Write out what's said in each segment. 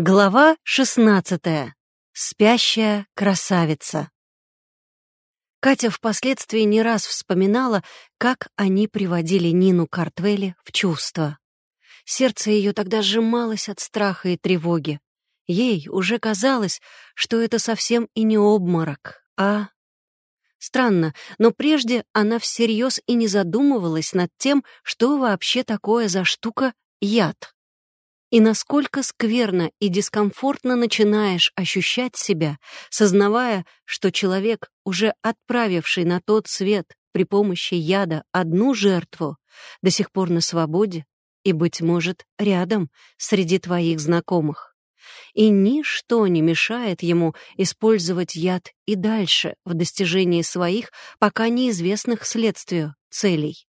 Глава шестнадцатая. Спящая красавица. Катя впоследствии не раз вспоминала, как они приводили Нину Картвелли в чувство. Сердце ее тогда сжималось от страха и тревоги. Ей уже казалось, что это совсем и не обморок, а... Странно, но прежде она всерьез и не задумывалась над тем, что вообще такое за штука яд и насколько скверно и дискомфортно начинаешь ощущать себя, сознавая, что человек, уже отправивший на тот свет при помощи яда одну жертву, до сих пор на свободе и, быть может, рядом среди твоих знакомых. И ничто не мешает ему использовать яд и дальше в достижении своих, пока неизвестных следствию, целей.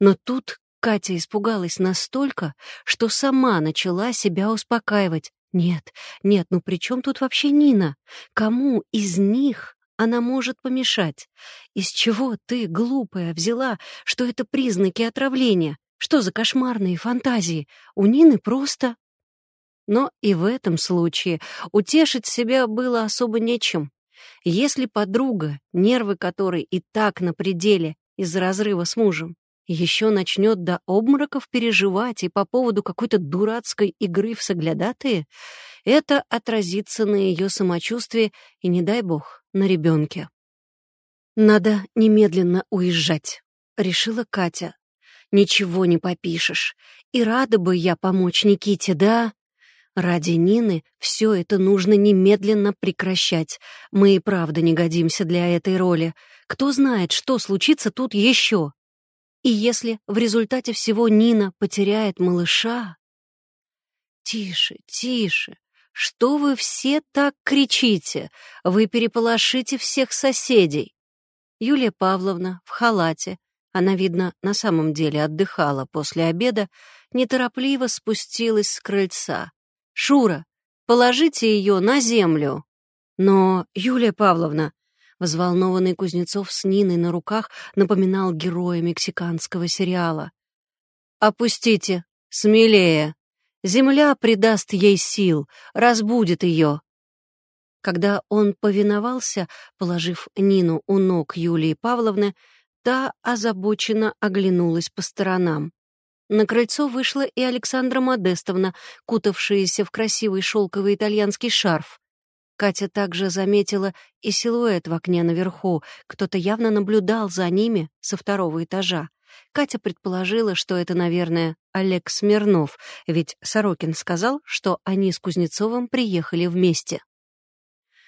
Но тут Катя испугалась настолько, что сама начала себя успокаивать. «Нет, нет, ну при чем тут вообще Нина? Кому из них она может помешать? Из чего ты, глупая, взяла, что это признаки отравления? Что за кошмарные фантазии? У Нины просто...» Но и в этом случае утешить себя было особо нечем. Если подруга, нервы которой и так на пределе из-за разрыва с мужем, еще начнет до обмороков переживать и по поводу какой-то дурацкой игры в соглядатые, это отразится на ее самочувствии и, не дай бог, на ребенке. «Надо немедленно уезжать», — решила Катя. «Ничего не попишешь. И рада бы я помочь Никите, да?» Ради Нины все это нужно немедленно прекращать. Мы и правда не годимся для этой роли. Кто знает, что случится тут еще. И если в результате всего Нина потеряет малыша... Тише, тише. Что вы все так кричите? Вы переполошите всех соседей. Юлия Павловна в халате, она, видно, на самом деле отдыхала после обеда, неторопливо спустилась с крыльца. «Шура, положите ее на землю!» «Но, Юлия Павловна, Взволнованный Кузнецов с Ниной на руках напоминал героя мексиканского сериала. «Опустите! Смелее! Земля придаст ей сил, разбудит ее!» Когда он повиновался, положив Нину у ног Юлии Павловны, та озабоченно оглянулась по сторонам. На крыльцо вышла и Александра Модестовна, кутавшаяся в красивый шелковый итальянский шарф. Катя также заметила и силуэт в окне наверху. Кто-то явно наблюдал за ними со второго этажа. Катя предположила, что это, наверное, Олег Смирнов, ведь Сорокин сказал, что они с Кузнецовым приехали вместе.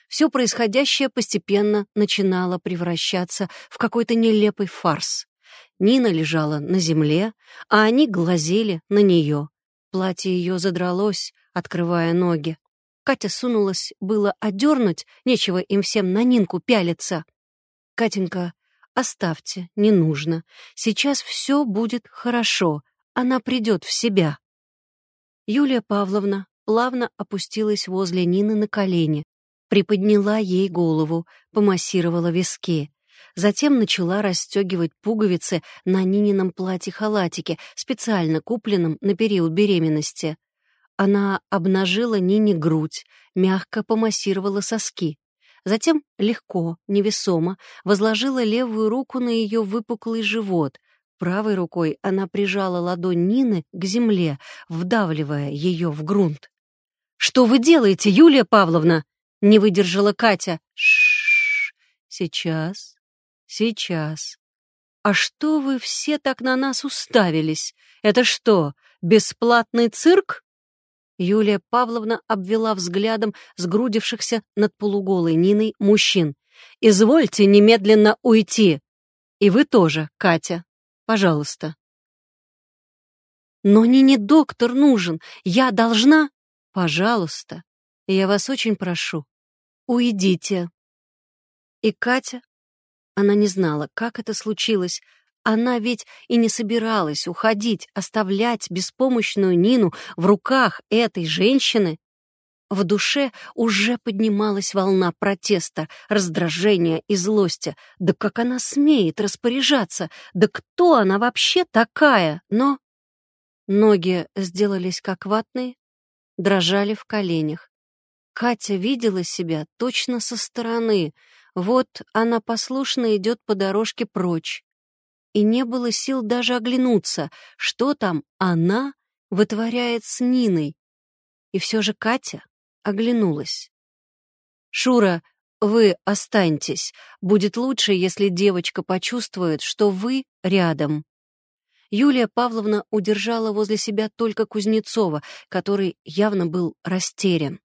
Все происходящее постепенно начинало превращаться в какой-то нелепый фарс. Нина лежала на земле, а они глазели на нее. Платье ее задралось, открывая ноги. Катя сунулась было одернуть, нечего им всем на Нинку пялиться. «Катенька, оставьте, не нужно. Сейчас все будет хорошо, она придет в себя». Юлия Павловна плавно опустилась возле Нины на колени, приподняла ей голову, помассировала виски. Затем начала расстегивать пуговицы на Нинином платье-халатике, специально купленном на период беременности. Она обнажила Нине грудь, мягко помассировала соски. Затем легко, невесомо возложила левую руку на ее выпуклый живот. Правой рукой она прижала ладонь Нины к земле, вдавливая ее в грунт. «Что вы делаете, Юлия Павловна?» — не выдержала Катя. Шш, сейчас, сейчас. А что вы все так на нас уставились? Это что, бесплатный цирк?» Юлия Павловна обвела взглядом сгрудившихся над полуголой Ниной мужчин. «Извольте немедленно уйти! И вы тоже, Катя. Пожалуйста». «Но Нине доктор нужен. Я должна...» «Пожалуйста. Я вас очень прошу. Уйдите». И Катя... Она не знала, как это случилось, она ведь и не собиралась уходить, оставлять беспомощную Нину в руках этой женщины. В душе уже поднималась волна протеста, раздражения и злости. Да как она смеет распоряжаться? Да кто она вообще такая? Но ноги сделались как ватные, дрожали в коленях. Катя видела себя точно со стороны. Вот она послушно идет по дорожке прочь. И не было сил даже оглянуться, что там она вытворяет с Ниной. И все же Катя оглянулась. «Шура, вы останьтесь. Будет лучше, если девочка почувствует, что вы рядом». Юлия Павловна удержала возле себя только Кузнецова, который явно был растерян.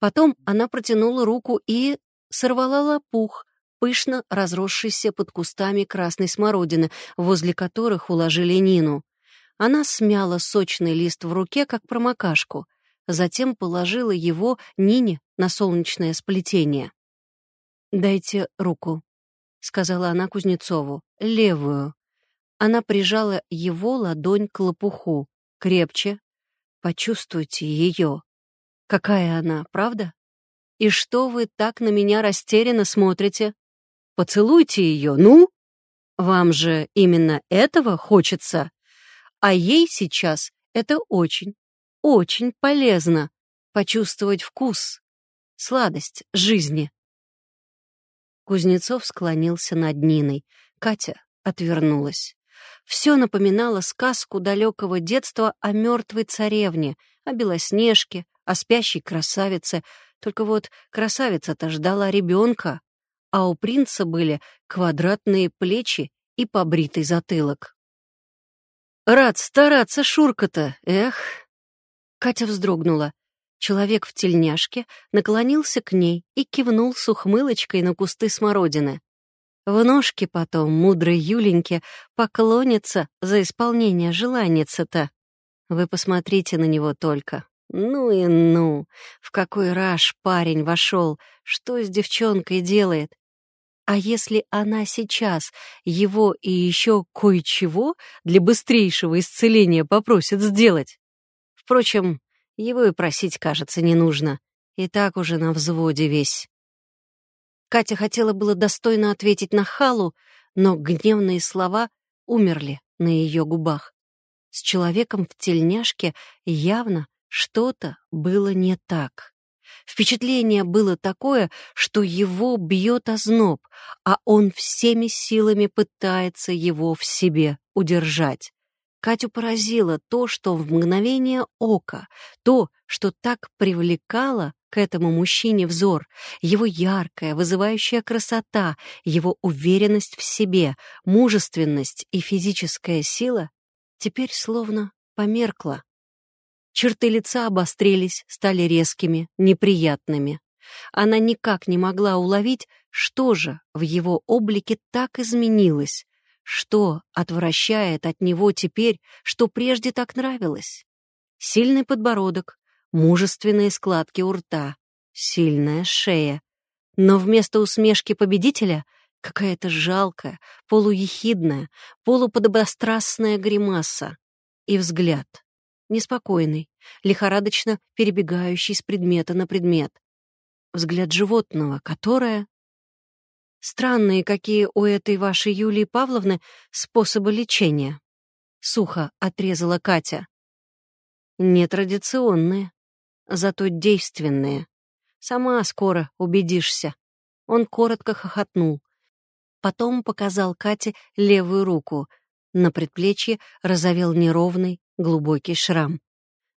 Потом она протянула руку и сорвала лопух, пышно разросшийся под кустами красной смородины, возле которых уложили Нину. Она смяла сочный лист в руке, как промокашку, затем положила его Нине на солнечное сплетение. «Дайте руку», — сказала она Кузнецову, — «левую». Она прижала его ладонь к лопуху. Крепче. Почувствуйте ее. Какая она, правда? И что вы так на меня растерянно смотрите? Поцелуйте ее, ну? Вам же именно этого хочется. А ей сейчас это очень, очень полезно. Почувствовать вкус, сладость жизни. Кузнецов склонился над Ниной. Катя отвернулась. Все напоминало сказку далекого детства о мертвой царевне, о Белоснежке, о спящей красавице. Только вот красавица-то ждала ребенка, а у принца были квадратные плечи и побритый затылок. «Рад стараться, Шурка-то, эх!» Катя вздрогнула. Человек в тельняшке наклонился к ней и кивнул с ухмылочкой на кусты смородины. В ножке потом мудрой Юленьке поклонится за исполнение желаницы-то. Вы посмотрите на него только. Ну и ну, в какой раж парень вошел, что с девчонкой делает. А если она сейчас его и еще кое-чего для быстрейшего исцеления попросит сделать? Впрочем, его и просить, кажется, не нужно. И так уже на взводе весь. Катя хотела было достойно ответить на Халу, но гневные слова умерли на ее губах. С человеком в тельняшке явно что-то было не так. Впечатление было такое, что его бьет озноб, а он всеми силами пытается его в себе удержать. Катю поразило то, что в мгновение ока, то, что так привлекало к этому мужчине взор, его яркая, вызывающая красота, его уверенность в себе, мужественность и физическая сила теперь словно померкла. Черты лица обострились, стали резкими, неприятными. Она никак не могла уловить, что же в его облике так изменилось, что отвращает от него теперь, что прежде так нравилось. Сильный подбородок, мужественные складки у рта, сильная шея. Но вместо усмешки победителя какая-то жалкая, полуехидная, полуподобострастная гримаса. И взгляд. Неспокойный, лихорадочно перебегающий с предмета на предмет. Взгляд животного, которое... Странные какие у этой вашей Юлии Павловны способы лечения. Сухо отрезала Катя. Нетрадиционные зато действенные. Сама скоро убедишься. Он коротко хохотнул. Потом показал Кате левую руку. На предплечье разовел неровный, глубокий шрам.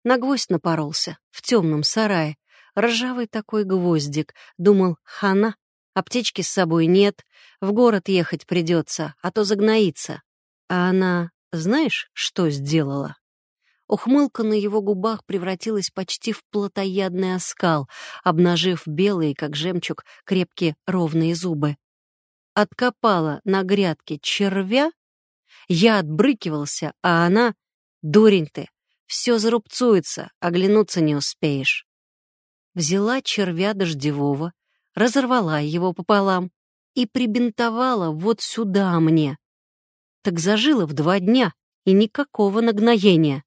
На гвоздь напоролся, в темном сарае. Ржавый такой гвоздик. Думал, хана, аптечки с собой нет, в город ехать придется, а то загноится. А она, знаешь, что сделала? Ухмылка на его губах превратилась почти в плотоядный оскал, обнажив белые, как жемчуг, крепкие ровные зубы. Откопала на грядке червя, я отбрыкивался, а она... Дурень ты, все зарубцуется, оглянуться не успеешь. Взяла червя дождевого, разорвала его пополам и прибинтовала вот сюда мне. Так зажила в два дня, и никакого нагноения.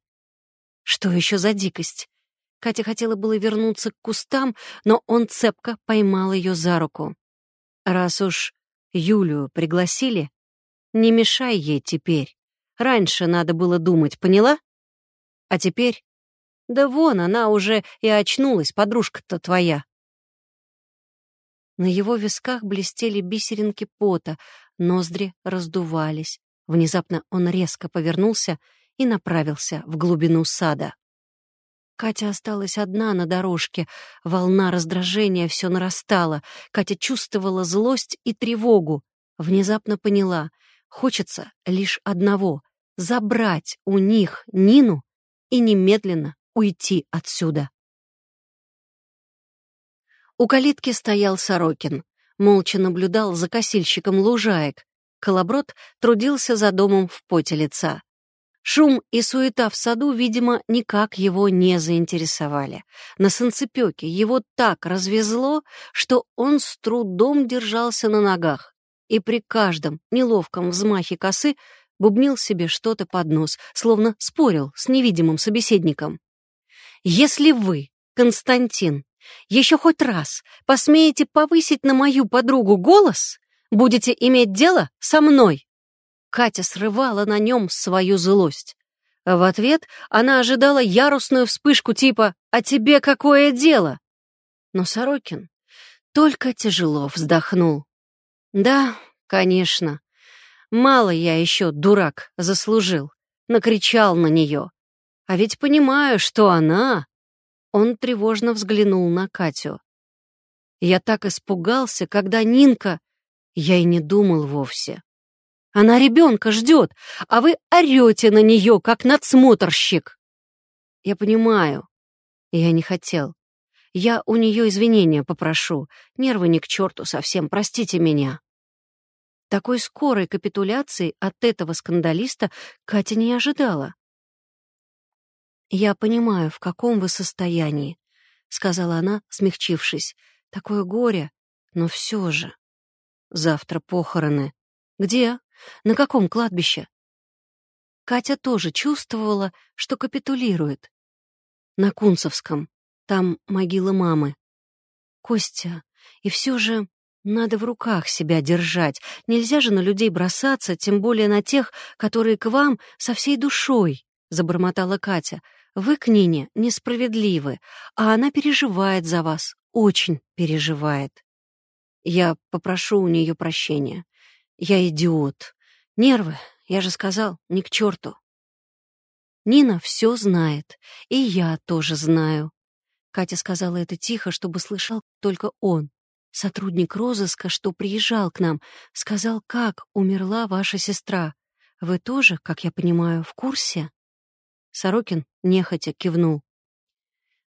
Что еще за дикость? Катя хотела было вернуться к кустам, но он цепко поймал ее за руку. «Раз уж Юлю пригласили, не мешай ей теперь. Раньше надо было думать, поняла? А теперь Да вон, она уже и очнулась, подружка-то твоя. На его висках блестели бисеринки пота, ноздри раздувались. Внезапно он резко повернулся и направился в глубину сада. Катя осталась одна на дорожке. Волна раздражения все нарастала. Катя чувствовала злость и тревогу. Внезапно поняла, хочется лишь одного — забрать у них Нину и немедленно уйти отсюда. У калитки стоял Сорокин, молча наблюдал за косильщиком лужаек. Колоброд трудился за домом в поте лица. Шум и суета в саду, видимо, никак его не заинтересовали. На санцепёке его так развезло, что он с трудом держался на ногах и при каждом неловком взмахе косы бубнил себе что-то под нос, словно спорил с невидимым собеседником. «Если вы, Константин, еще хоть раз посмеете повысить на мою подругу голос, будете иметь дело со мной». Катя срывала на нем свою злость. В ответ она ожидала ярусную вспышку типа «А тебе какое дело?». Но Сорокин только тяжело вздохнул. «Да, конечно. Мало я еще, дурак, заслужил. Накричал на нее. А ведь понимаю, что она он тревожно взглянул на Катю. Я так испугался, когда Нинка... Я и не думал вовсе. Она ребенка ждет, а вы орете на нее, как надсмотрщик. Я понимаю. Я не хотел. Я у нее извинения попрошу. Нервы ни к черту совсем, простите меня. Такой скорой капитуляции от этого скандалиста Катя не ожидала. «Я понимаю, в каком вы состоянии», — сказала она, смягчившись. «Такое горе, но все же. Завтра похороны. Где? На каком кладбище?» Катя тоже чувствовала, что капитулирует. «На Кунцевском. Там могила мамы. Костя, и все же надо в руках себя держать. Нельзя же на людей бросаться, тем более на тех, которые к вам со всей душой», — забормотала Катя. Вы к Нине несправедливы, а она переживает за вас, очень переживает. Я попрошу у нее прощения. Я идиот. Нервы, я же сказал, ни к черту. Нина все знает, и я тоже знаю. Катя сказала это тихо, чтобы слышал только он. Сотрудник розыска, что приезжал к нам, сказал, как умерла ваша сестра. Вы тоже, как я понимаю, в курсе? Сорокин нехотя кивнул.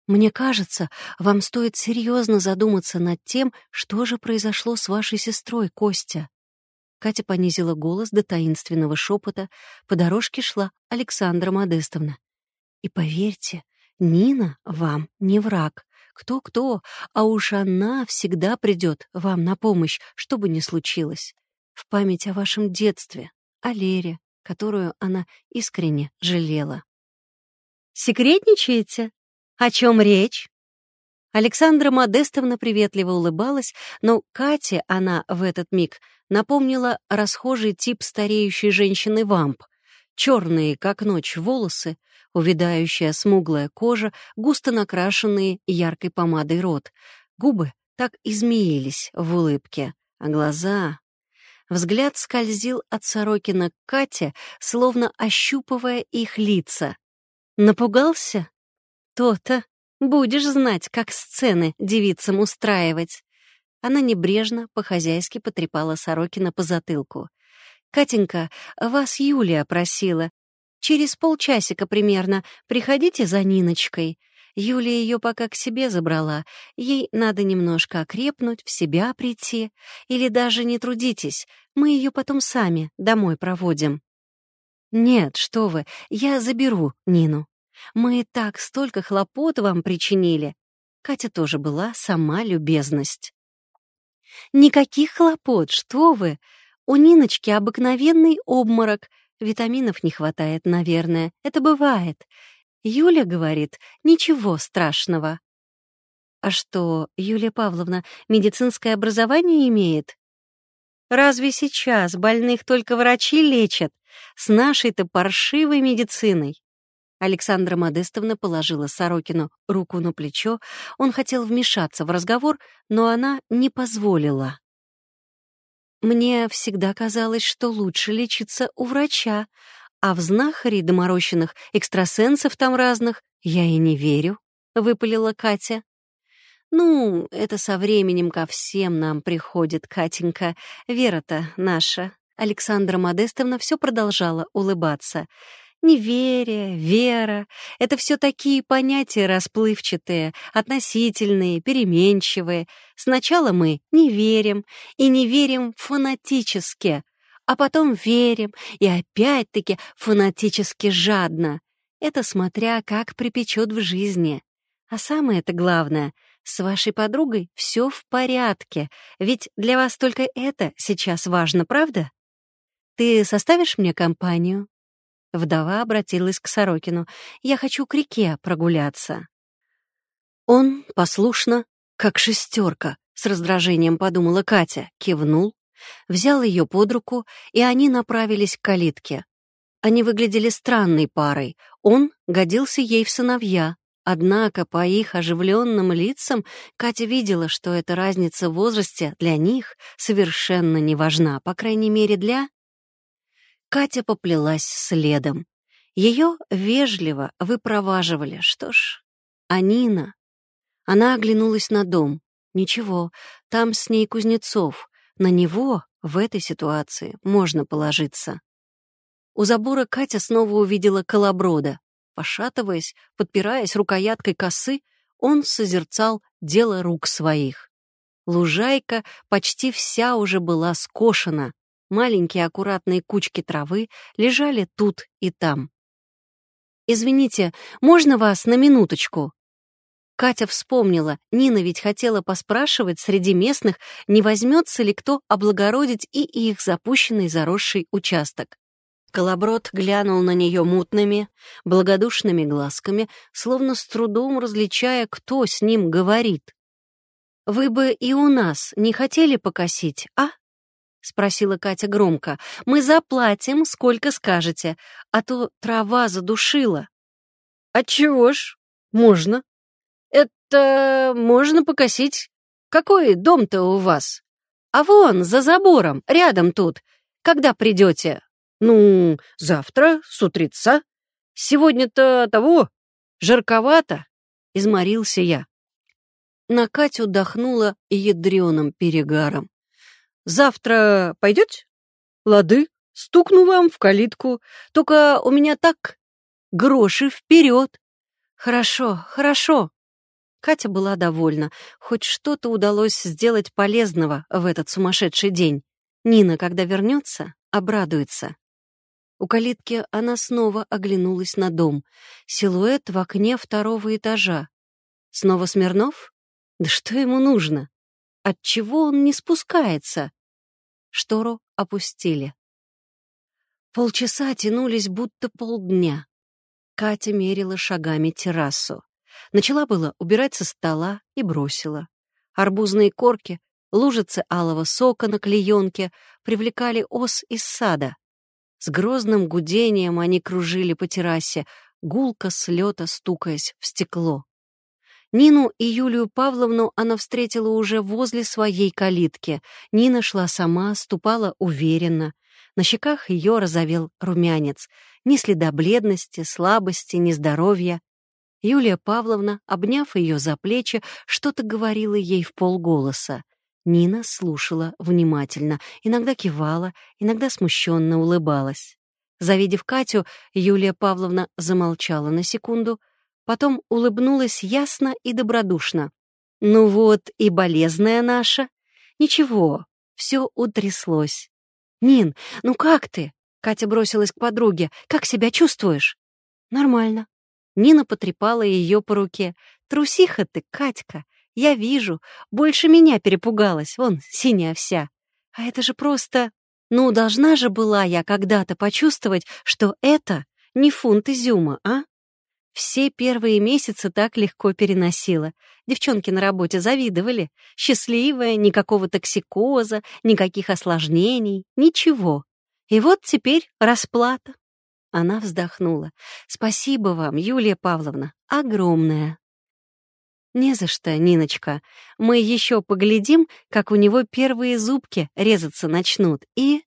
«Мне кажется, вам стоит серьезно задуматься над тем, что же произошло с вашей сестрой, Костя». Катя понизила голос до таинственного шепота. По дорожке шла Александра Модестовна. «И поверьте, Нина вам не враг. Кто-кто, а уж она всегда придет вам на помощь, что бы ни случилось. В память о вашем детстве, о Лере, которую она искренне жалела. Секретничаете? О чем речь?» Александра Модестовна приветливо улыбалась, но Кате она в этот миг напомнила расхожий тип стареющей женщины-вамп. Черные, как ночь, волосы, увядающая смуглая кожа, густо накрашенные яркой помадой рот. Губы так измеились в улыбке, а глаза... Взгляд скользил от Сорокина к Кате, словно ощупывая их лица. Напугался? То-то. Будешь знать, как сцены девицам устраивать. Она небрежно, по-хозяйски потрепала Сорокина по затылку. «Катенька, вас Юлия просила. Через полчасика примерно приходите за Ниночкой. Юлия ее пока к себе забрала. Ей надо немножко окрепнуть, в себя прийти. Или даже не трудитесь, мы ее потом сами домой проводим». «Нет, что вы, я заберу Нину. Мы и так столько хлопот вам причинили. Катя тоже была сама любезность. Никаких хлопот, что вы! У Ниночки обыкновенный обморок. Витаминов не хватает, наверное. Это бывает. Юля говорит, ничего страшного. А что, Юлия Павловна медицинское образование имеет? Разве сейчас больных только врачи лечат? С нашей-то паршивой медициной. Александра Модестовна положила Сорокину руку на плечо. Он хотел вмешаться в разговор, но она не позволила. «Мне всегда казалось, что лучше лечиться у врача, а в знахари доморощенных, экстрасенсов там разных, я и не верю», — выпалила Катя. «Ну, это со временем ко всем нам приходит, Катенька. Вера-то наша». Александра Модестовна все продолжала улыбаться. Неверие, вера — это все такие понятия расплывчатые, относительные, переменчивые. Сначала мы не верим, и не верим фанатически, а потом верим, и опять-таки фанатически жадно. Это смотря как припечет в жизни. А самое-то главное — с вашей подругой все в порядке, ведь для вас только это сейчас важно, правда? Ты составишь мне компанию? Вдова обратилась к Сорокину. «Я хочу к реке прогуляться». Он послушно, как шестерка, с раздражением подумала Катя, кивнул, взял ее под руку, и они направились к калитке. Они выглядели странной парой. Он годился ей в сыновья, Однако по их оживленным лицам Катя видела, что эта разница в возрасте для них совершенно не важна, по крайней мере для Катя поплелась следом. Ее вежливо выпроваживали. Что ж, а Нина? Она оглянулась на дом. Ничего, там с ней Кузнецов. На него в этой ситуации можно положиться. У забора Катя снова увидела колоброда. Пошатываясь, подпираясь рукояткой косы, он созерцал дело рук своих. Лужайка почти вся уже была скошена, Маленькие аккуратные кучки травы лежали тут и там. «Извините, можно вас на минуточку?» Катя вспомнила, Нина ведь хотела поспрашивать среди местных, не возьмется ли кто облагородить и их запущенный заросший участок. Колоброд глянул на нее мутными, благодушными глазками, словно с трудом различая, кто с ним говорит. «Вы бы и у нас не хотели покосить, а?» — спросила Катя громко. «Мы заплатим, сколько скажете, а то трава задушила». «Отчего ж? Можно. Это можно покосить. Какой дом-то у вас? А вон, за забором, рядом тут. Когда придете? Ну, завтра, с утреца. Сегодня-то того, жарковато». Изморился я. На Катю дохнуло ядреным перегаром. Завтра пойдете? Лады, стукну вам в калитку. Только у меня так, гроши вперед. Хорошо, хорошо. Катя была довольна. Хоть что-то удалось сделать полезного в этот сумасшедший день. Нина, когда вернется, обрадуется. У калитки она снова оглянулась на дом. Силуэт в окне второго этажа. Снова Смирнов? Да что ему нужно? Отчего он не спускается? Штору опустили. Полчаса тянулись, будто полдня. Катя мерила шагами террасу. Начала было убирать со стола и бросила. Арбузные корки, лужицы алого сока на клеенке привлекали ос из сада. С грозным гудением они кружили по террасе, гулко с лета стукаясь в стекло. Нину и Юлию Павловну она встретила уже возле своей калитки. Нина шла сама, ступала уверенно. На щеках ее разовел румянец. Ни следа бледности, слабости, ни здоровья. Юлия Павловна, обняв ее за плечи, что-то говорила ей в полголоса. Нина слушала внимательно, иногда кивала, иногда смущенно улыбалась. Завидев Катю, Юлия Павловна замолчала на секунду — Потом улыбнулась ясно и добродушно. «Ну вот и болезная наша. Ничего, все утряслось. Нин, ну как ты?» Катя бросилась к подруге. «Как себя чувствуешь?» «Нормально». Нина потрепала ее по руке. «Трусиха ты, Катька. Я вижу. Больше меня перепугалась. Вон, синяя вся. А это же просто... Ну, должна же была я когда-то почувствовать, что это не фунт изюма, а?» Все первые месяцы так легко переносила. Девчонки на работе завидовали. Счастливая, никакого токсикоза, никаких осложнений, ничего. И вот теперь расплата. Она вздохнула. «Спасибо вам, Юлия Павловна, огромное». «Не за что, Ниночка. Мы еще поглядим, как у него первые зубки резаться начнут, и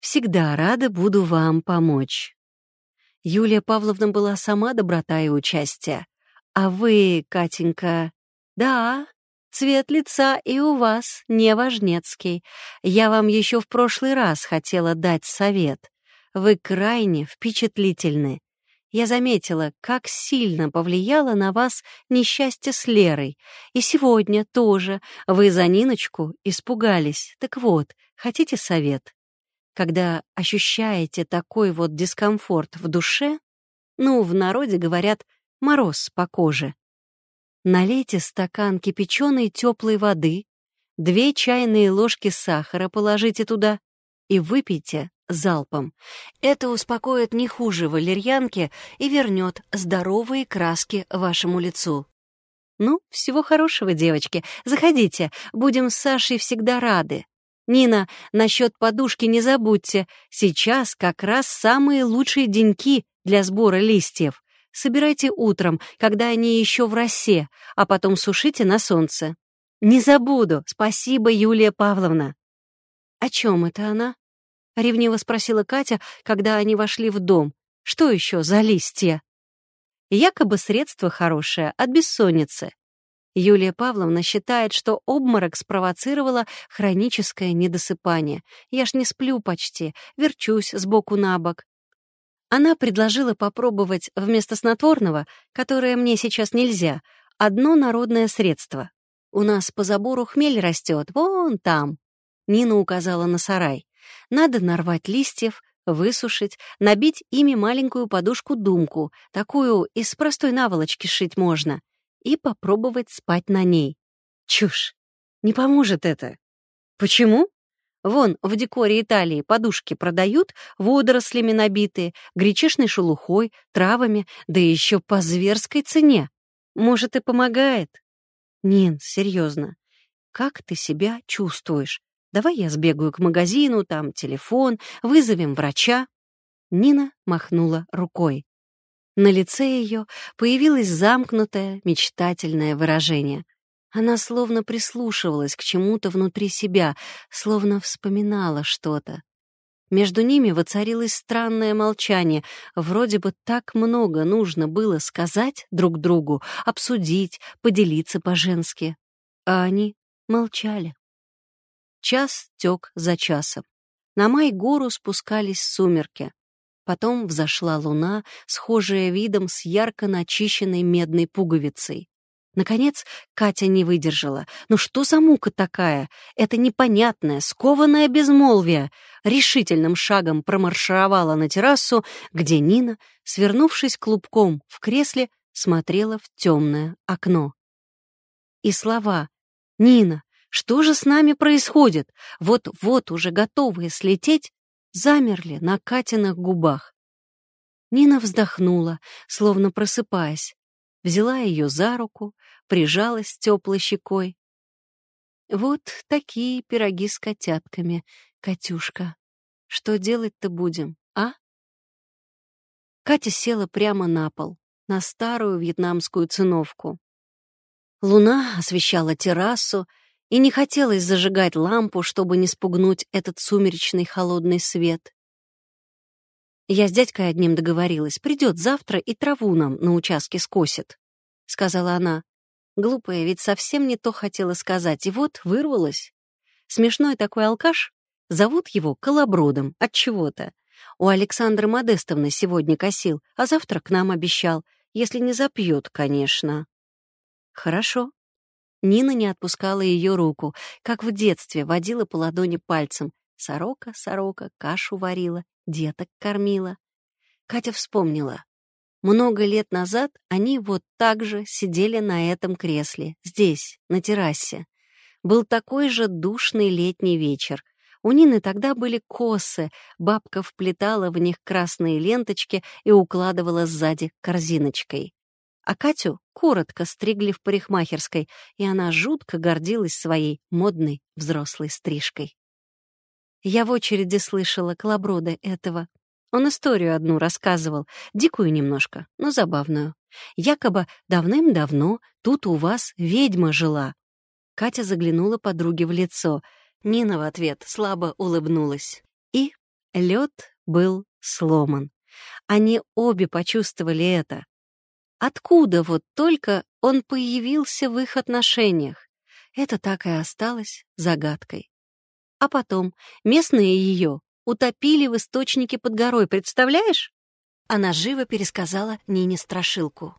всегда рада буду вам помочь». Юлия Павловна была сама доброта и участие. А вы, Катенька... Да, цвет лица и у вас не важнецкий. Я вам еще в прошлый раз хотела дать совет. Вы крайне впечатлительны. Я заметила, как сильно повлияло на вас несчастье с Лерой. И сегодня тоже вы за Ниночку испугались. Так вот, хотите совет? Когда ощущаете такой вот дискомфорт в душе, ну, в народе говорят «мороз по коже». Налейте стакан кипяченой теплой воды, две чайные ложки сахара положите туда и выпейте залпом. Это успокоит не хуже валерьянки и вернет здоровые краски вашему лицу. Ну, всего хорошего, девочки. Заходите, будем с Сашей всегда рады. Нина, насчет подушки не забудьте. Сейчас как раз самые лучшие деньки для сбора листьев. Собирайте утром, когда они еще в росе, а потом сушите на солнце. Не забуду. Спасибо, Юлия Павловна. О чем это она? Ревниво спросила Катя, когда они вошли в дом. Что еще за листья? Якобы средство хорошее от бессонницы. Юлия Павловна считает, что обморок спровоцировало хроническое недосыпание. Я ж не сплю почти, верчусь сбоку на бок. Она предложила попробовать вместо снотворного, которое мне сейчас нельзя, одно народное средство. У нас по забору хмель растет, вон там. Нина указала на сарай. Надо нарвать листьев, высушить, набить ими маленькую подушку-думку, такую из простой наволочки сшить можно — и попробовать спать на ней. Чушь. Не поможет это. Почему? Вон, в декоре Италии подушки продают, водорослями набитые, гречишной шелухой, травами, да еще по зверской цене. Может, и помогает? Нин, серьезно. Как ты себя чувствуешь? Давай я сбегаю к магазину, там телефон, вызовем врача. Нина махнула рукой. На лице ее появилось замкнутое, мечтательное выражение. Она словно прислушивалась к чему-то внутри себя, словно вспоминала что-то. Между ними воцарилось странное молчание. Вроде бы так много нужно было сказать друг другу, обсудить, поделиться по-женски. А они молчали. Час тек за часом. На Май-гору спускались сумерки. Потом взошла луна, схожая видом с ярко начищенной медной пуговицей. Наконец, Катя не выдержала. «Ну что за мука такая? Это непонятное, скованное безмолвие!» Решительным шагом промаршировала на террасу, где Нина, свернувшись клубком в кресле, смотрела в темное окно. И слова «Нина, что же с нами происходит? Вот-вот уже готовые слететь, замерли на Катиных губах. Нина вздохнула, словно просыпаясь, взяла ее за руку, прижалась теплой щекой. «Вот такие пироги с котятками, Катюшка. Что делать-то будем, а?» Катя села прямо на пол, на старую вьетнамскую циновку. Луна освещала террасу, и не хотелось зажигать лампу, чтобы не спугнуть этот сумеречный холодный свет. «Я с дядькой одним договорилась. Придет завтра и траву нам на участке скосит», — сказала она. Глупая, ведь совсем не то хотела сказать, и вот вырвалась. Смешной такой алкаш. Зовут его Колобродом от чего-то. У Александры Модестовны сегодня косил, а завтра к нам обещал, если не запьет, конечно. Хорошо, Нина не отпускала ее руку, как в детстве водила по ладони пальцем. Сорока, сорока, кашу варила, деток кормила. Катя вспомнила. Много лет назад они вот так же сидели на этом кресле, здесь, на террасе. Был такой же душный летний вечер. У Нины тогда были косы, бабка вплетала в них красные ленточки и укладывала сзади корзиночкой. А Катю коротко стригли в парикмахерской, и она жутко гордилась своей модной взрослой стрижкой. Я в очереди слышала колоброда этого. Он историю одну рассказывал, дикую немножко, но забавную. Якобы давным-давно тут у вас ведьма жила. Катя заглянула подруге в лицо. Нина в ответ слабо улыбнулась. И лед был сломан. Они обе почувствовали это. Откуда вот только он появился в их отношениях? Это так и осталось загадкой. А потом местные ее утопили в источнике под горой, представляешь?» Она живо пересказала Нине страшилку.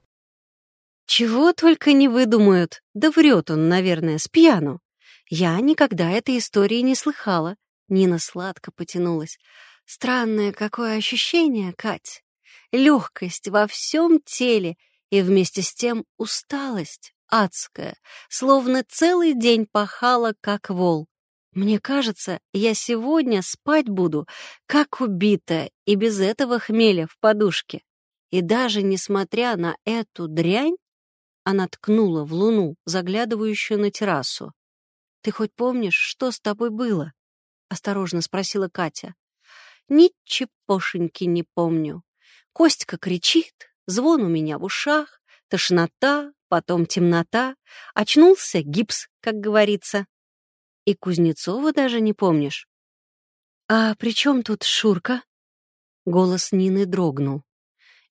«Чего только не выдумают. Да врет он, наверное, с пьяну. Я никогда этой истории не слыхала». Нина сладко потянулась. «Странное какое ощущение, Кать. Легкость во всем теле и вместе с тем усталость адская, словно целый день пахала, как вол. Мне кажется, я сегодня спать буду, как убитая, и без этого хмеля в подушке. И даже несмотря на эту дрянь, она ткнула в луну, заглядывающую на террасу. «Ты хоть помнишь, что с тобой было?» — осторожно спросила Катя. «Ничепошеньки не помню. Костька кричит, звон у меня в ушах, тошнота, потом темнота. Очнулся гипс, как говорится. И Кузнецова даже не помнишь? А при чем тут Шурка? Голос Нины дрогнул.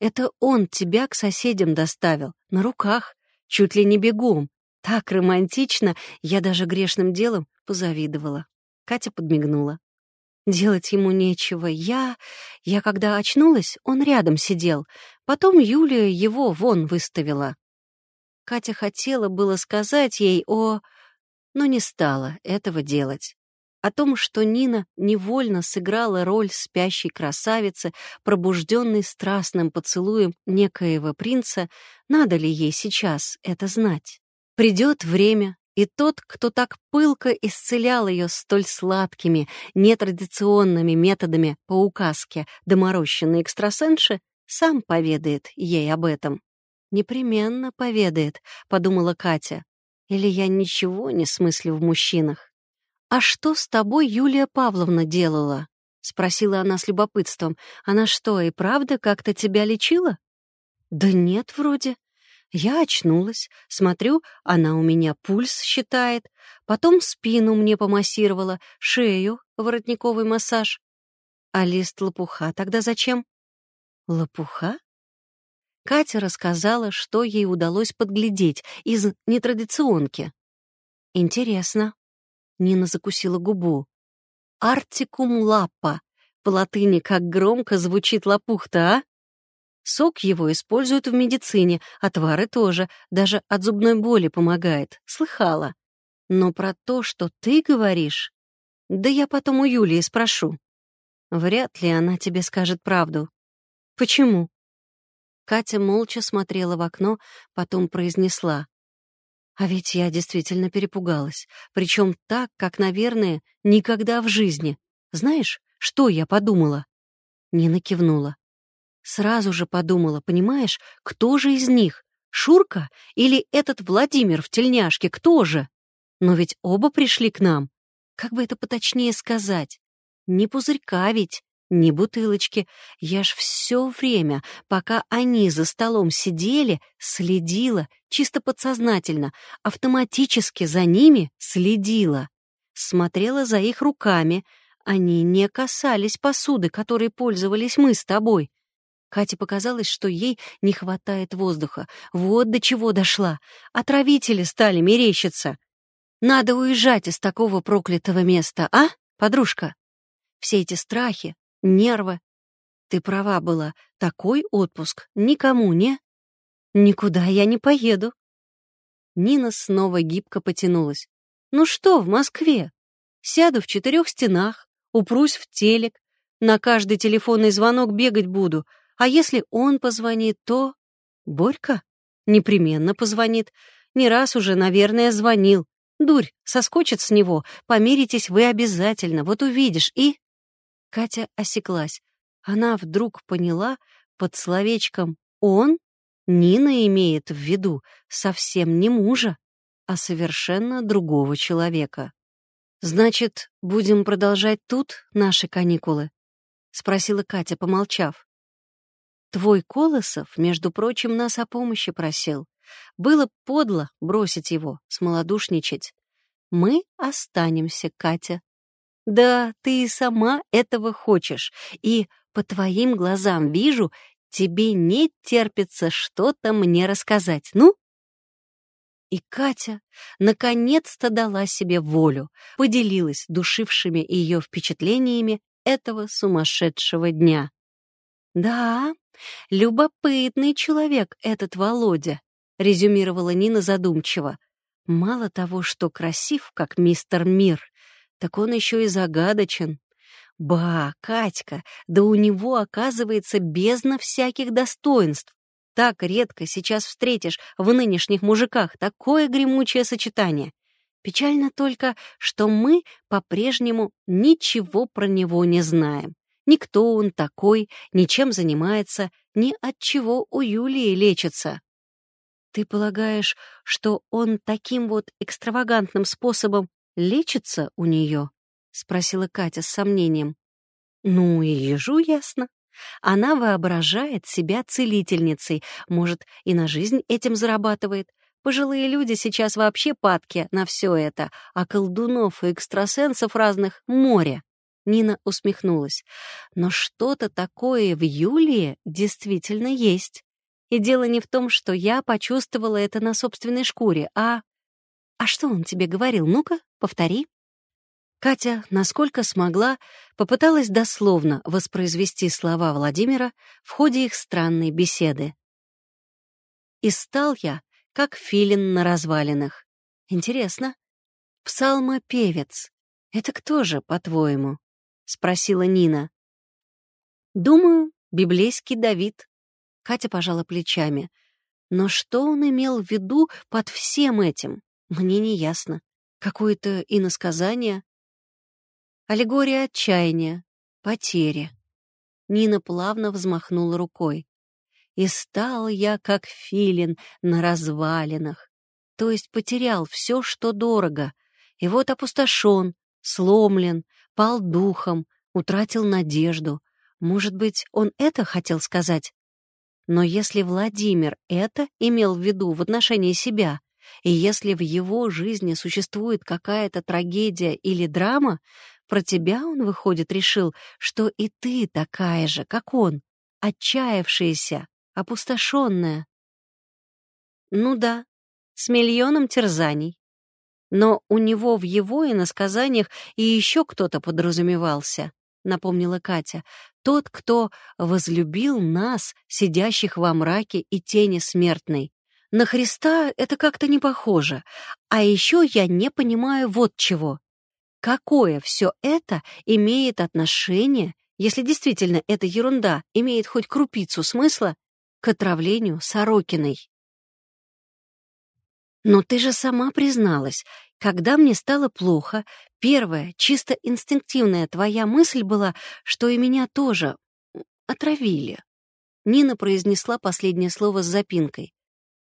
Это он тебя к соседям доставил, на руках, чуть ли не бегом. Так романтично, я даже грешным делом позавидовала. Катя подмигнула. Делать ему нечего. Я... Я когда очнулась, он рядом сидел. Потом Юлия его вон выставила. Катя хотела было сказать ей о но не стала этого делать. О том, что Нина невольно сыграла роль спящей красавицы, пробужденной страстным поцелуем некоего принца, надо ли ей сейчас это знать? Придет время, и тот, кто так пылко исцелял ее столь сладкими, нетрадиционными методами по указке доморощенной экстрасенши, сам поведает ей об этом. «Непременно поведает», — подумала Катя. Или я ничего не смыслю в мужчинах? «А что с тобой Юлия Павловна делала?» — спросила она с любопытством. «Она что, и правда как-то тебя лечила?» «Да нет, вроде. Я очнулась, смотрю, она у меня пульс считает, потом спину мне помассировала, шею, воротниковый массаж. А лист лопуха тогда зачем?» «Лопуха?» Катя рассказала, что ей удалось подглядеть из нетрадиционки. «Интересно». Нина закусила губу. «Артикум лаппа». По латыни как громко звучит лопух-то, а? Сок его используют в медицине, отвары тоже, даже от зубной боли помогает. Слыхала. Но про то, что ты говоришь... Да я потом у Юлии спрошу. Вряд ли она тебе скажет правду. Почему? Катя молча смотрела в окно, потом произнесла. А ведь я действительно перепугалась. Причем так, как, наверное, никогда в жизни. Знаешь, что я подумала? Нина кивнула. Сразу же подумала, понимаешь, кто же из них? Шурка или этот Владимир в тельняшке, кто же? Но ведь оба пришли к нам. Как бы это поточнее сказать? Не пузырька ведь, ни бутылочки. Я ж все время, пока они за столом сидели, следила, чисто подсознательно, автоматически за ними следила. Смотрела за их руками. Они не касались посуды, которой пользовались мы с тобой. Кате показалось, что ей не хватает воздуха. Вот до чего дошла. Отравители стали мерещиться. Надо уезжать из такого проклятого места, а, подружка? Все эти страхи, нервы. Ты права была, такой отпуск никому не... Никуда я не поеду. Нина снова гибко потянулась. Ну что в Москве? Сяду в четырех стенах, упрусь в телек, на каждый телефонный звонок бегать буду, а если он позвонит, то... Борька? Непременно позвонит. Не раз уже, наверное, звонил. Дурь, соскочит с него, помиритесь вы обязательно, вот увидишь, и... Катя осеклась. Она вдруг поняла, под словечком «он» Нина имеет в виду совсем не мужа, а совершенно другого человека. «Значит, будем продолжать тут наши каникулы?» спросила Катя, помолчав. Твой Колосов, между прочим, нас о помощи просил. Было подло бросить его, смолодушничать. Мы останемся, Катя. Да, ты и сама этого хочешь, и по твоим глазам вижу, тебе не терпится что-то мне рассказать. Ну? И Катя наконец-то дала себе волю, поделилась душившими ее впечатлениями этого сумасшедшего дня. «Да, любопытный человек этот Володя», — резюмировала Нина задумчиво. «Мало того, что красив, как мистер Мир, так он еще и загадочен. Ба, Катька, да у него, оказывается, бездна всяких достоинств. Так редко сейчас встретишь в нынешних мужиках такое гремучее сочетание. Печально только, что мы по-прежнему ничего про него не знаем. Никто он такой, ничем занимается, ни от чего у Юлии лечится. Ты полагаешь, что он таким вот экстравагантным способом лечится у нее? спросила Катя с сомнением. Ну и ежу ясно. Она воображает себя целительницей, может, и на жизнь этим зарабатывает. Пожилые люди сейчас вообще падки на все это, а колдунов и экстрасенсов разных море. Нина усмехнулась. Но что-то такое в Юлии действительно есть. И дело не в том, что я почувствовала это на собственной шкуре, а... А что он тебе говорил? Ну-ка, повтори. Катя, насколько смогла, попыталась дословно воспроизвести слова Владимира в ходе их странной беседы. «И стал я, как филин на развалинах. Интересно, псалмопевец — это кто же, по-твоему?» — спросила Нина. «Думаю, библейский Давид». Катя пожала плечами. Но что он имел в виду под всем этим, мне не ясно. Какое-то иносказание? Аллегория отчаяния, потери. Нина плавно взмахнула рукой. И стал я, как филин, на развалинах. То есть потерял все, что дорого. И вот опустошен, сломлен, пал духом, утратил надежду. Может быть, он это хотел сказать? Но если Владимир это имел в виду в отношении себя, и если в его жизни существует какая-то трагедия или драма, про тебя он, выходит, решил, что и ты такая же, как он, отчаявшаяся, опустошенная. Ну да, с миллионом терзаний. Но у него в его иносказаниях и еще кто-то подразумевался, напомнила Катя. Тот, кто возлюбил нас, сидящих во мраке и тени смертной. На Христа это как-то не похоже. А еще я не понимаю вот чего. Какое все это имеет отношение, если действительно эта ерунда имеет хоть крупицу смысла, к отравлению Сорокиной? Но ты же сама призналась, когда мне стало плохо, первая, чисто инстинктивная твоя мысль была, что и меня тоже отравили. Нина произнесла последнее слово с запинкой.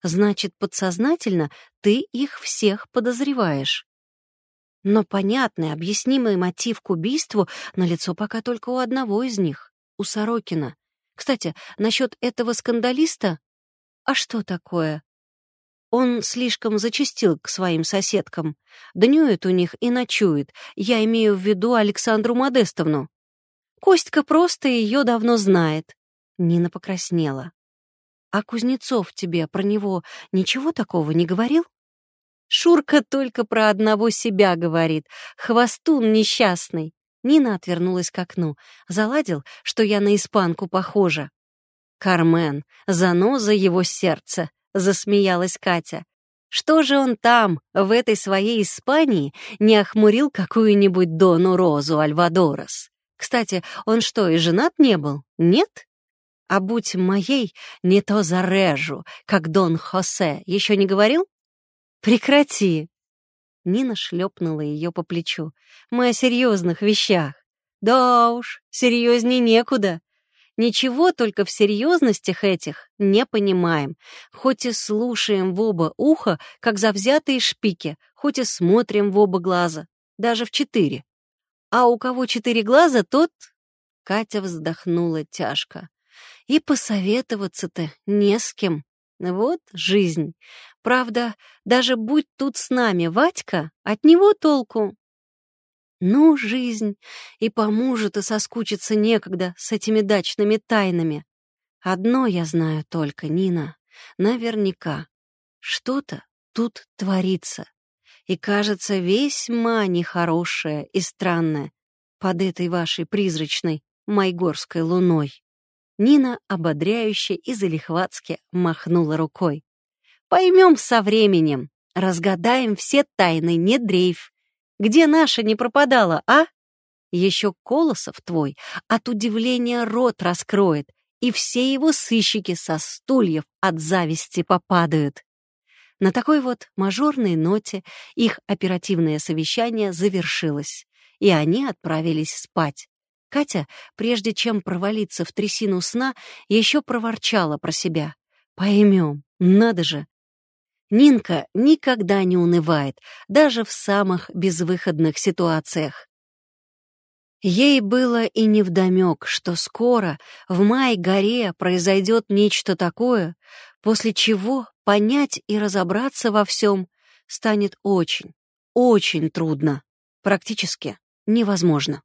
Значит, подсознательно ты их всех подозреваешь. Но понятный, объяснимый мотив к убийству налицо пока только у одного из них, у Сорокина. Кстати, насчет этого скандалиста... А что такое? Он слишком зачастил к своим соседкам. Днюет у них и ночует. Я имею в виду Александру Модестовну. Костька просто ее давно знает. Нина покраснела. А Кузнецов тебе про него ничего такого не говорил? Шурка только про одного себя говорит. Хвостун несчастный. Нина отвернулась к окну. Заладил, что я на испанку похожа. «Кармен, заноза его сердце», — засмеялась Катя. «Что же он там, в этой своей Испании, не охмурил какую-нибудь Дону Розу Альвадорос? Кстати, он что, и женат не был? Нет? А будь моей, не то зарежу, как Дон Хосе, еще не говорил? «Прекрати!» Нина шлепнула ее по плечу. «Мы о серьезных вещах». «Да уж, серьезней некуда. Ничего только в серьезностях этих не понимаем. Хоть и слушаем в оба уха, как завзятые шпики, хоть и смотрим в оба глаза, даже в четыре. А у кого четыре глаза, тот Катя вздохнула тяжко. И посоветоваться-то не с кем. Вот жизнь. Правда, даже будь тут с нами Вадька, от него толку. Ну, жизнь, и по мужу-то соскучиться некогда с этими дачными тайнами. Одно я знаю только, Нина, наверняка. Что-то тут творится. И кажется весьма нехорошее и странное под этой вашей призрачной майгорской луной. Нина ободряюще и залихватски махнула рукой. «Поймем со временем, разгадаем все тайны, не дрейф. Где наша не пропадала, а? Еще Колосов твой от удивления рот раскроет, и все его сыщики со стульев от зависти попадают». На такой вот мажорной ноте их оперативное совещание завершилось, и они отправились спать. Катя, прежде чем провалиться в трясину сна, еще проворчала про себя. «Поймем, надо же!» Нинка никогда не унывает, даже в самых безвыходных ситуациях. Ей было и невдомек, что скоро в Май-горе произойдет нечто такое, после чего понять и разобраться во всем станет очень, очень трудно, практически невозможно.